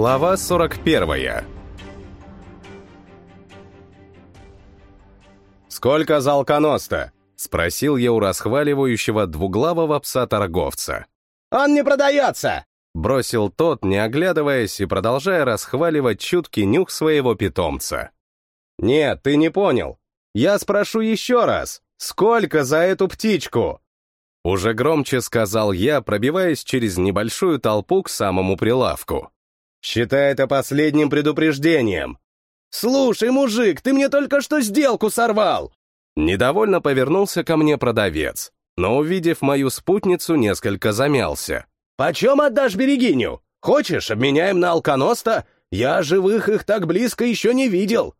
Глава 41 «Сколько за алконоста?» — спросил я у расхваливающего двуглавого пса-торговца. «Он не продается!» — бросил тот, не оглядываясь и продолжая расхваливать чуткий нюх своего питомца. «Нет, ты не понял. Я спрошу еще раз. Сколько за эту птичку?» Уже громче сказал я, пробиваясь через небольшую толпу к самому прилавку. «Считай это последним предупреждением». «Слушай, мужик, ты мне только что сделку сорвал!» Недовольно повернулся ко мне продавец, но, увидев мою спутницу, несколько замялся. «Почем отдашь берегиню? Хочешь, обменяем на алконоста? Я живых их так близко еще не видел».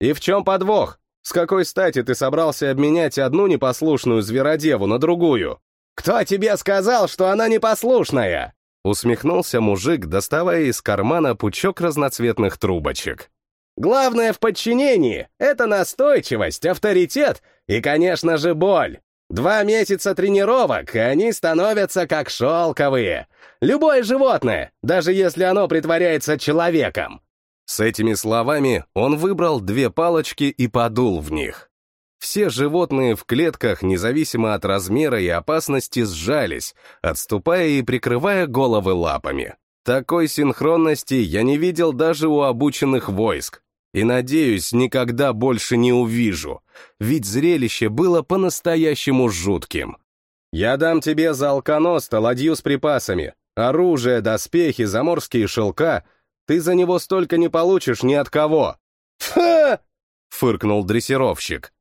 «И в чем подвох? С какой стати ты собрался обменять одну непослушную зверодеву на другую?» «Кто тебе сказал, что она непослушная?» Усмехнулся мужик, доставая из кармана пучок разноцветных трубочек. «Главное в подчинении — это настойчивость, авторитет и, конечно же, боль. Два месяца тренировок, и они становятся как шелковые. Любое животное, даже если оно притворяется человеком». С этими словами он выбрал две палочки и подул в них. Все животные в клетках, независимо от размера и опасности, сжались, отступая и прикрывая головы лапами. Такой синхронности я не видел даже у обученных войск. И, надеюсь, никогда больше не увижу, ведь зрелище было по-настоящему жутким. Я дам тебе за алконоста ладью с припасами, оружие, доспехи, заморские шелка. Ты за него столько не получишь ни от кого. «Фу!» — фыркнул дрессировщик.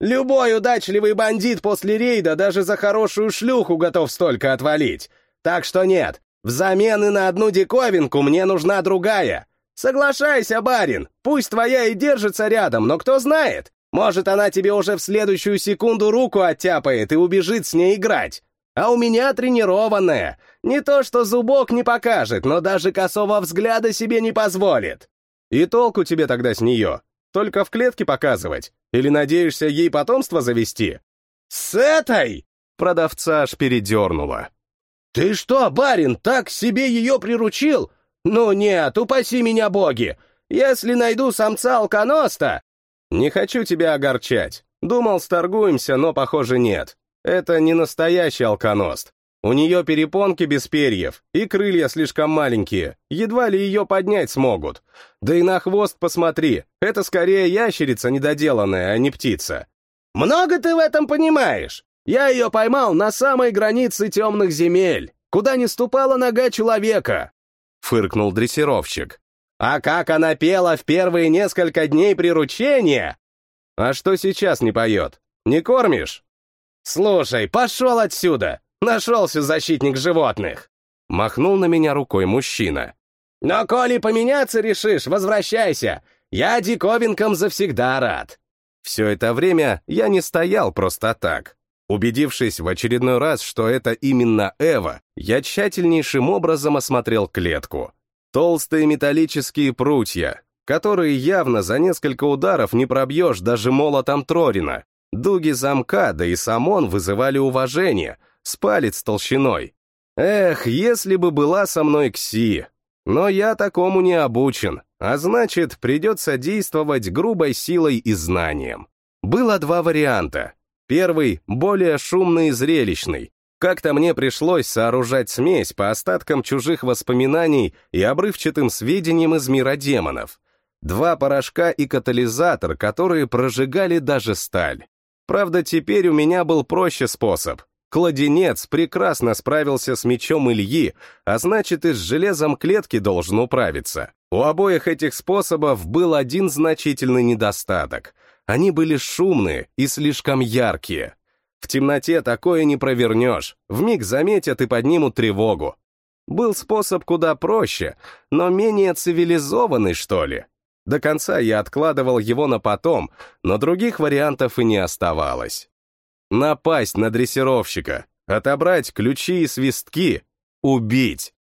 Любой удачливый бандит после рейда даже за хорошую шлюху готов столько отвалить. Так что нет, взамен и на одну диковинку мне нужна другая. Соглашайся, барин, пусть твоя и держится рядом, но кто знает, может, она тебе уже в следующую секунду руку оттяпает и убежит с ней играть. А у меня тренированная. Не то, что зубок не покажет, но даже косого взгляда себе не позволит. И толку тебе тогда с нее? Только в клетке показывать? Или надеешься ей потомство завести?» «С этой?» Продавца аж передернуло. «Ты что, барин, так себе ее приручил? Ну нет, упаси меня боги! Если найду самца алконоста...» «Не хочу тебя огорчать. Думал, сторгуемся, но, похоже, нет. Это не настоящий алконост. У нее перепонки без перьев, и крылья слишком маленькие, едва ли ее поднять смогут. Да и на хвост посмотри, это скорее ящерица недоделанная, а не птица. Много ты в этом понимаешь? Я ее поймал на самой границе темных земель, куда не ступала нога человека. Фыркнул дрессировщик. А как она пела в первые несколько дней приручения? А что сейчас не поет? Не кормишь? Слушай, пошел отсюда! Нашелся защитник животных!» Махнул на меня рукой мужчина. «Но коли поменяться решишь, возвращайся! Я диковинкам завсегда рад!» Все это время я не стоял просто так. Убедившись в очередной раз, что это именно Эва, я тщательнейшим образом осмотрел клетку. Толстые металлические прутья, которые явно за несколько ударов не пробьешь даже молотом Трорина. Дуги замка, да и сам он вызывали уважение — с палец толщиной. Эх, если бы была со мной Кси. Но я такому не обучен, а значит, придется действовать грубой силой и знанием. Было два варианта. Первый — более шумный и зрелищный. Как-то мне пришлось сооружать смесь по остаткам чужих воспоминаний и обрывчатым сведениям из мира демонов. Два порошка и катализатор, которые прожигали даже сталь. Правда, теперь у меня был проще способ. Кладенец прекрасно справился с мечом Ильи, а значит и с железом клетки должен управиться. У обоих этих способов был один значительный недостаток. Они были шумные и слишком яркие. В темноте такое не провернешь, вмиг заметят и поднимут тревогу. Был способ куда проще, но менее цивилизованный, что ли. До конца я откладывал его на потом, но других вариантов и не оставалось. Напасть на дрессировщика, отобрать ключи и свистки, убить.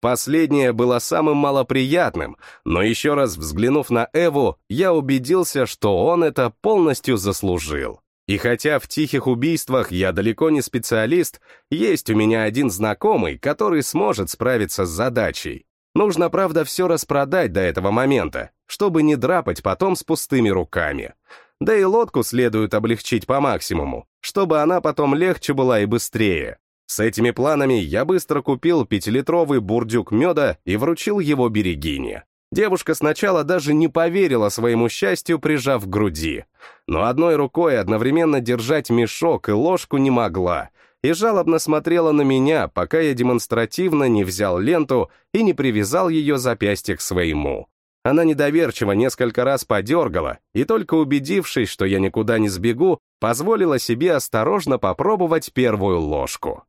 Последнее было самым малоприятным, но еще раз взглянув на Эву, я убедился, что он это полностью заслужил. И хотя в тихих убийствах я далеко не специалист, есть у меня один знакомый, который сможет справиться с задачей. Нужно, правда, все распродать до этого момента, чтобы не драпать потом с пустыми руками. Да и лодку следует облегчить по максимуму, чтобы она потом легче была и быстрее. С этими планами я быстро купил пятилитровый бурдюк меда и вручил его Берегине. Девушка сначала даже не поверила своему счастью, прижав к груди. Но одной рукой одновременно держать мешок и ложку не могла, и жалобно смотрела на меня, пока я демонстративно не взял ленту и не привязал ее запястье к своему. Она недоверчиво несколько раз подергала, и только убедившись, что я никуда не сбегу, позволила себе осторожно попробовать первую ложку.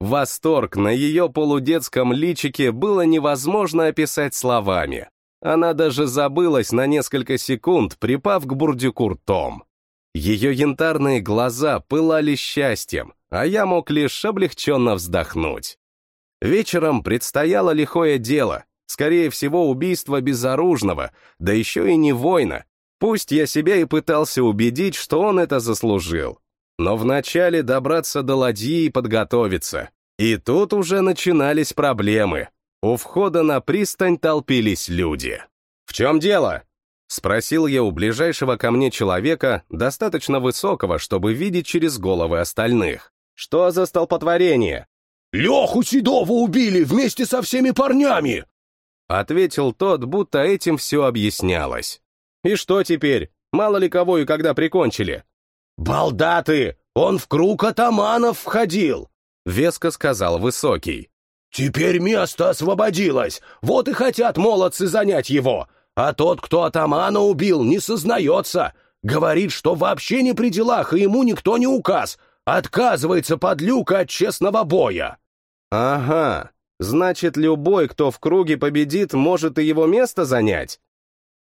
Восторг на ее полудетском личике было невозможно описать словами. Она даже забылась на несколько секунд, припав к бурдюку ртом. Ее янтарные глаза пылали счастьем, а я мог лишь облегченно вздохнуть. Вечером предстояло лихое дело, скорее всего, убийство безоружного, да еще и не воина. Пусть я себя и пытался убедить, что он это заслужил. Но вначале добраться до ладьи и подготовиться. И тут уже начинались проблемы. У входа на пристань толпились люди. «В чем дело?» — спросил я у ближайшего ко мне человека, достаточно высокого, чтобы видеть через головы остальных. «Что за столпотворение?» «Леху Седова убили вместе со всеми парнями!» Ответил тот, будто этим все объяснялось. «И что теперь? Мало ли кого и когда прикончили?» «Балдаты! Он в круг атаманов входил!» — веско сказал Высокий. «Теперь место освободилось, вот и хотят молодцы занять его, а тот, кто атамана убил, не сознается, говорит, что вообще не при делах, и ему никто не указ, отказывается подлюка от честного боя». «Ага, значит, любой, кто в круге победит, может и его место занять?»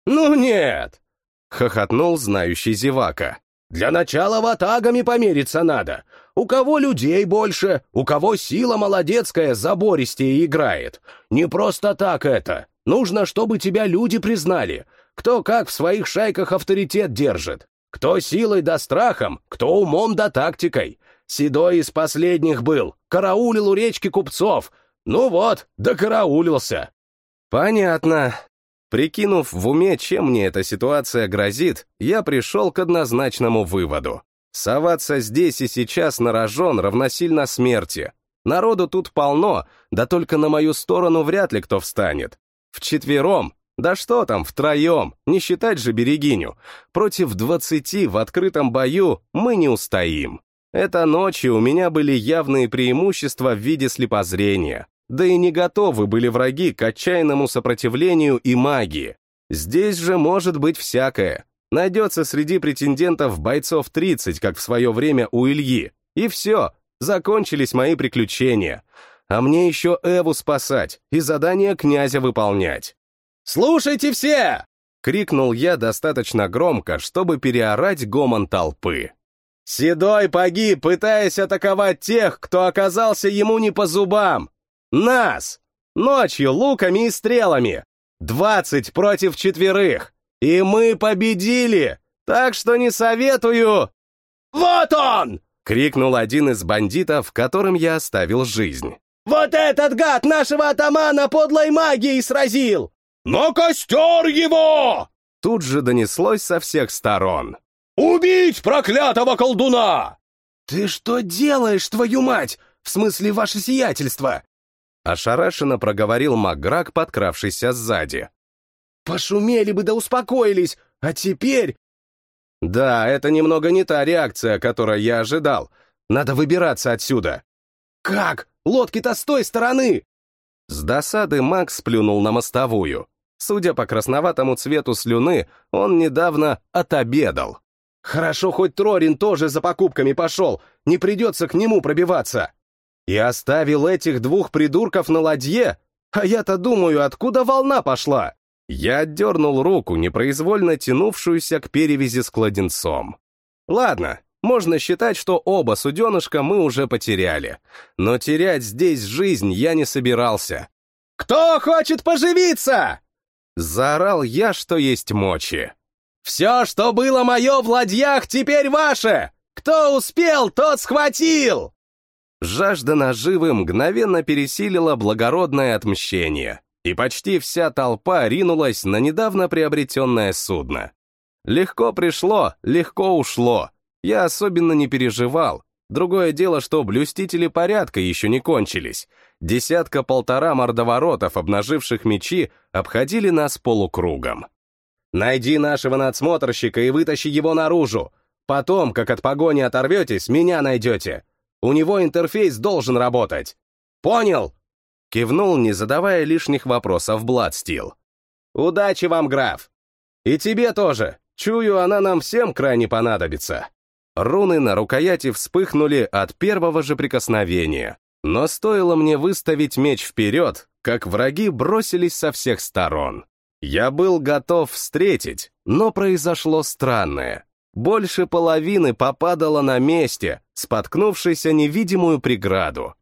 «Ну нет!» — хохотнул знающий зевака. «Для начала ватагами помериться надо. У кого людей больше, у кого сила молодецкая забористее играет. Не просто так это. Нужно, чтобы тебя люди признали. Кто как в своих шайках авторитет держит. Кто силой да страхом, кто умом да тактикой. Седой из последних был, караулил у речки купцов. Ну вот, докараулился. Понятно. Прикинув в уме, чем мне эта ситуация грозит, я пришел к однозначному выводу. Соваться здесь и сейчас на рожон равносильно смерти. Народу тут полно, да только на мою сторону вряд ли кто встанет. Вчетвером, да что там, втроем, не считать же берегиню, против двадцати в открытом бою мы не устоим. Это ночью у меня были явные преимущества в виде слепозрения. Да и не готовы были враги к отчаянному сопротивлению и магии. Здесь же может быть всякое. Найдется среди претендентов бойцов 30, как в свое время у Ильи. И все, закончились мои приключения. А мне еще Эву спасать и задание князя выполнять. «Слушайте все!» — крикнул я достаточно громко, чтобы переорать гомон толпы. «Седой погиб, пытаясь атаковать тех, кто оказался ему не по зубам. Нас! Ночью луками и стрелами. Двадцать против четверых. И мы победили! Так что не советую...» «Вот он!» — крикнул один из бандитов, которым я оставил жизнь. «Вот этот гад нашего атамана подлой магией сразил! На костер его!» Тут же донеслось со всех сторон. «Убить проклятого колдуна!» «Ты что делаешь, твою мать? В смысле, ваше сиятельство?» Ошарашенно проговорил Макграк, подкравшийся сзади. «Пошумели бы да успокоились, а теперь...» «Да, это немного не та реакция, которую я ожидал. Надо выбираться отсюда». «Как? Лодки-то с той стороны!» С досады Макс сплюнул на мостовую. Судя по красноватому цвету слюны, он недавно отобедал. «Хорошо, хоть Трорин тоже за покупками пошел, не придется к нему пробиваться!» И оставил этих двух придурков на ладье? А я-то думаю, откуда волна пошла? Я отдернул руку, непроизвольно тянувшуюся к перевязи с кладенцом. Ладно, можно считать, что оба суденышка мы уже потеряли. Но терять здесь жизнь я не собирался. «Кто хочет поживиться?» Заорал я, что есть мочи. «Все, что было мое в ладьях, теперь ваше! Кто успел, тот схватил!» Жажда наживы мгновенно пересилила благородное отмщение, и почти вся толпа ринулась на недавно приобретенное судно. Легко пришло, легко ушло. Я особенно не переживал. Другое дело, что блюстители порядка еще не кончились. Десятка-полтора мордоворотов, обнаживших мечи, обходили нас полукругом. «Найди нашего надсмотрщика и вытащи его наружу. Потом, как от погони оторветесь, меня найдете. У него интерфейс должен работать. Понял?» Кивнул, не задавая лишних вопросов Бладстил. «Удачи вам, граф! И тебе тоже. Чую, она нам всем крайне понадобится». Руны на рукояти вспыхнули от первого же прикосновения, но стоило мне выставить меч вперед, как враги бросились со всех сторон. Я был готов встретить, но произошло странное. Больше половины попадало на месте, споткнувшись о невидимую преграду.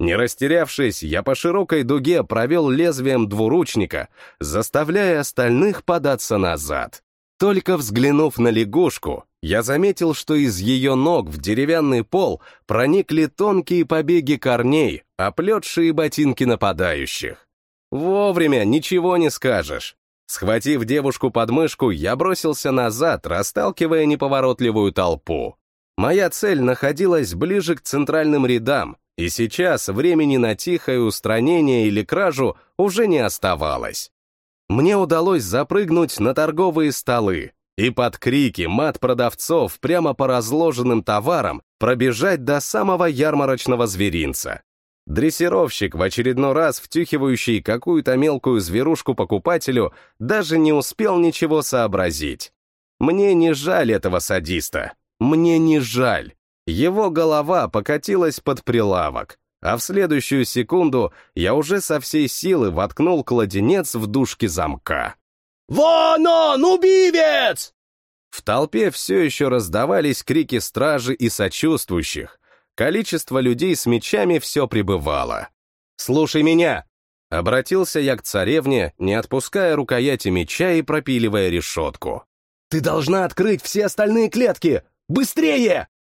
Не растерявшись, я по широкой дуге провел лезвием двуручника, заставляя остальных податься назад. Только взглянув на лягушку, я заметил, что из ее ног в деревянный пол проникли тонкие побеги корней, оплетшие ботинки нападающих. Вовремя, ничего не скажешь. Схватив девушку под мышку, я бросился назад, расталкивая неповоротливую толпу. Моя цель находилась ближе к центральным рядам, и сейчас времени на тихое устранение или кражу уже не оставалось. Мне удалось запрыгнуть на торговые столы и под крики мат продавцов прямо по разложенным товарам пробежать до самого ярмарочного зверинца. Дрессировщик, в очередной раз втюхивающий какую-то мелкую зверушку покупателю, даже не успел ничего сообразить. Мне не жаль этого садиста. Мне не жаль. Его голова покатилась под прилавок, а в следующую секунду я уже со всей силы воткнул кладенец в дужки замка. «Вон он, убивец!» В толпе все еще раздавались крики стражи и сочувствующих, количество людей с мечами все прибывало. «Слушай меня!» Обратился я к царевне, не отпуская рукояти меча и пропиливая решетку. «Ты должна открыть все остальные клетки! Быстрее!»